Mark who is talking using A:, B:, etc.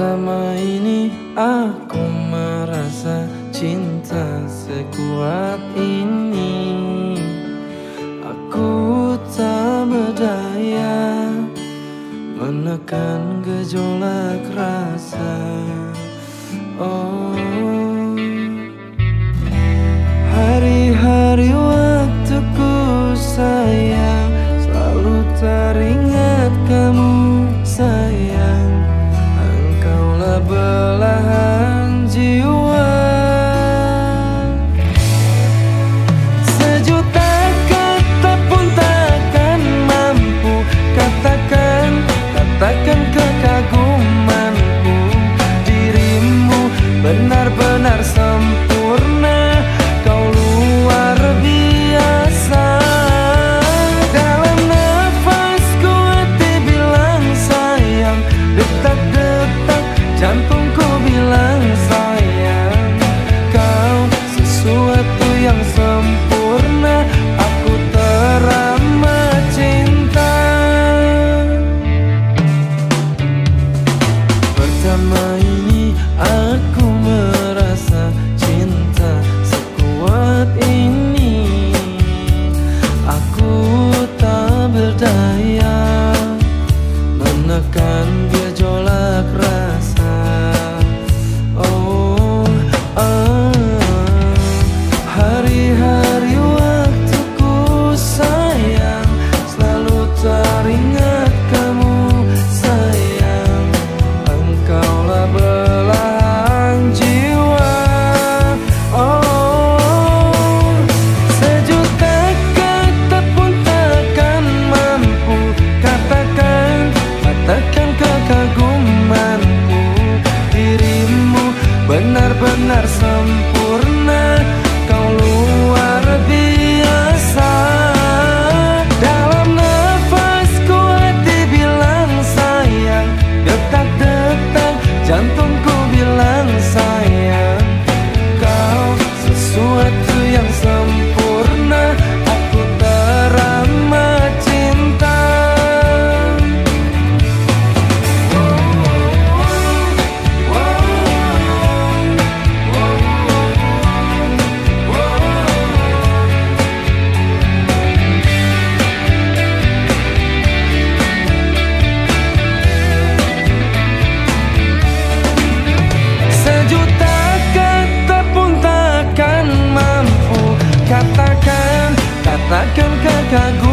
A: pertama ini aku merasa cinta sekuat ini. Aku tak berdaya menekan gejolak rasa. Oh Hari-hari waktuku sayang selalu teringat tersenyum takkan kakakku.